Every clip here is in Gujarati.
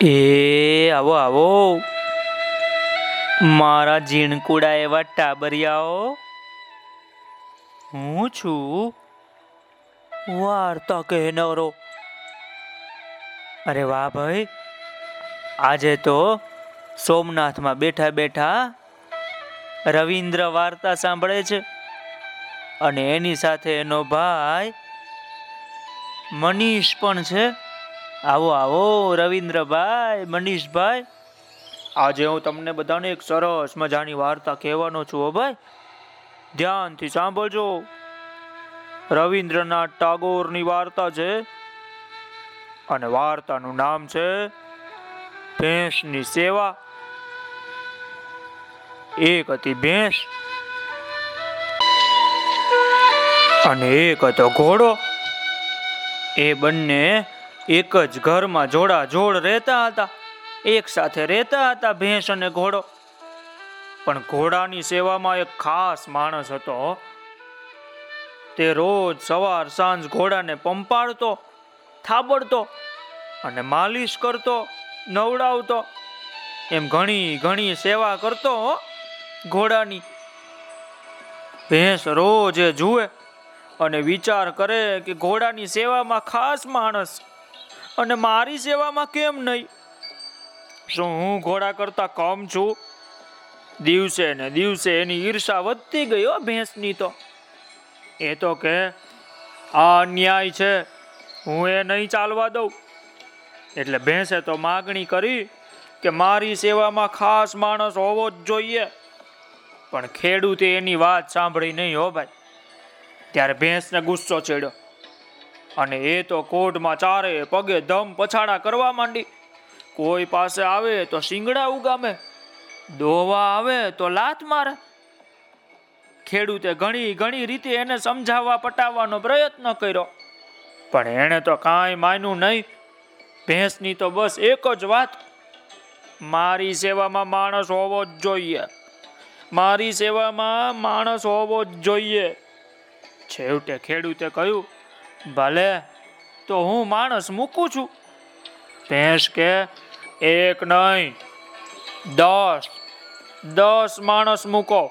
એ, આવો આવો. મારા ઝીણકુડા એવા ટાબરિયાઓ. હું છું. વાર્તા કહેનારો. અરે વાહ ભાઈ. આજે તો સોમનાથમાં બેઠા બેઠા રવિન્દ્ર વાર્તા સાંભળે છે. અને એની સાથે એનો ભાઈ મનીષ પણ છે. આવો આવો, રવિન્દ્રભાઈ, મનીષભાઈ. આજે હું તમને બધાને એક સરસ મજાની વાર્તા કહેવાનો છું હો ભાઈ. ધ્યાનથી સાંભળજો. રવિન્દ્રનાથ ટાગોરની વાર્તા છે અને વાર્તાનું નામ છે ભેંસની સેવા. એક હતી ભેંસ અને એક હતો ઘોડો. એ બંને એક જ ઘરમાં જોડા જોડ રહેતા હતા. એક સાથે રહેતા હતા ભેંસ અને ઘોડો. પણ ઘોડાની સેવામાં એક ખાસ માણસ હતો. તે રોજ સવાર સાંજ ઘોડાને પંપાડતો થાબડતો અને માલિશ કરતો, નવડાવતો. એમ ઘણી ઘણી સેવા કરતો ઘોડાની. ભેંસ રોજ જુએ અને વિચાર કરે કે ઘોડાની સેવામાં ખાસ માણસ અને મારી સેવામાં કેમ નહીં? શું હું ઘોડા કરતા કમ છું? દિવસે ને દિવસે એની ઈર્ષા વધતી ગઈ ભેંસની તો. એ તો કે, આ અન્યાય છે, હું એ નહીં ચાલવા દઉં. એટલે ભેંસે તો માગણી કરી કે મારી સેવામાં ખાસ માણસ હોવો જ જોઈએ. પણ ખેડૂતે એની વાત સાંભળી નહીં હો ભાઈ. ત્યારે ભેંસને ગુસ્સો ચડ્યો. અને એ તો કોઢમાં ચારે પગે ધમ પછાડા કરવા માંડી. કોઈ પાસે આવે તો શિંગડા ઉગામે, દોવા આવે તો લાત મારે. ખેડૂતે ઘણી ઘણી રીતે એને સમજાવવા પટાવવાનો પ્રયત્ન કર્યો. પણ એણે તો કાંઈ માન્યું નહીં. ભેંસની તો બસ એક જ વાત, મારી સેવામાં માણસ હોવો જ જોઈએ. મારી સેવામાં માણસ હોવો જ જોઈએ. છેવટે ખેડૂતે કહ્યું ભલે તો હું માણસ મૂકું છું. ભેંસ કે એક નહીં, દસ દસ માણસ મૂકો.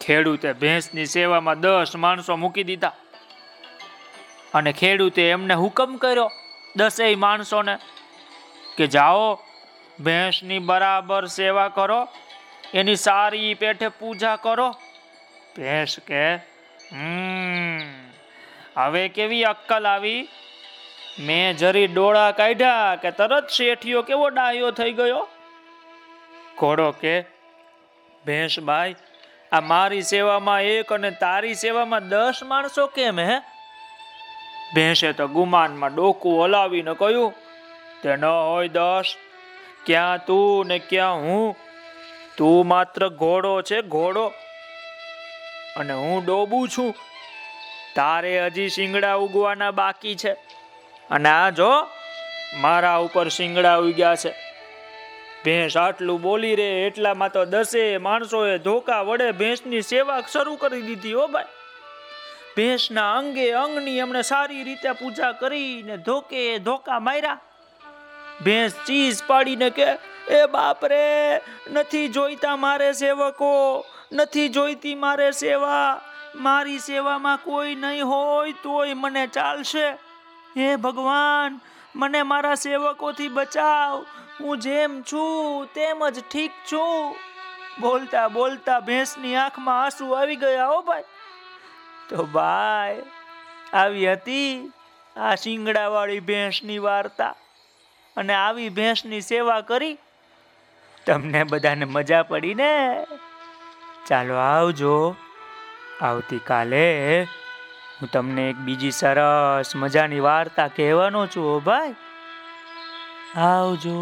ખેડૂતે ભેંસની સેવામાં દસ માણસો મૂકી દીધા. અને ખેડૂતે એમને હુકમ કર્યો દસેય માણસોને કે જાઓ, ભેંસની બરાબર સેવા કરો, એની સારી પેઠે પૂજા કરો. ભેંસ કે, હમ હવે કેવી અક્કલ આવી? મેં જરી ડોળા કાઢ્યા કે તરત શેઠિયો કેવો ડાયો થઈ ગયો? ઘોડો કે, ભેંસ ભાઈ, આ મારી સેવામાં એક અને તારી સેવામાં દસ માણસો કેમ હે? ભેંસે તો ગુમાનમાં ડોકું હલાવીને કહ્યું, તે ન હોય દસ, ક્યાં તું ને ક્યાં હું? તું માત્ર ઘોડો છે, ઘોડો. અને હું ડોબું છું. તારે હજી શિંગડા ઉગવાના બાકી છે. અને આ જો મારા ઉપર શિંગડા ઉગ્યા છે. ભેંસ આટલું બોલી રે એટલામાં તો દસે માણસોએ ધોકા વડે ભેંસની સેવા શરૂ કરી દીધી હો ભાઈ. ભેંસના અંગે અંગની એમણે સારી રીતે પૂજા કરીને ધોકે ધોકા માર્યા. ભેંસ ચીઝ પાડીને કે, એ બાપ રે, નથી જોઈતા મારે સેવકો, નથી જોઈતી મારે સેવા મારી સેવામાં કોઈ નહીં હોય તોય મને ચાલશે. હે ભગવાન, મને મારા સેવકોથી બચાવ. હું જેમ છું તેમ જ ઠીક છું. બોલતા બોલતા ભેંસની આંખમાં આંસુ આવી ગયા હો ભાઈ. તો ભાઈ, આવી હતી આ શિંગડાવાળી ભેંસની વાર્તા. અને આવી ભેંસની સેવા કરી. તમને બધાને મજા પડી ને? ચાલો આવજો. આવતીકાલે હું તમને એક બીજી સરસ મજાની વાર્તા કહેવાનો છું ભાઈ. આવજો.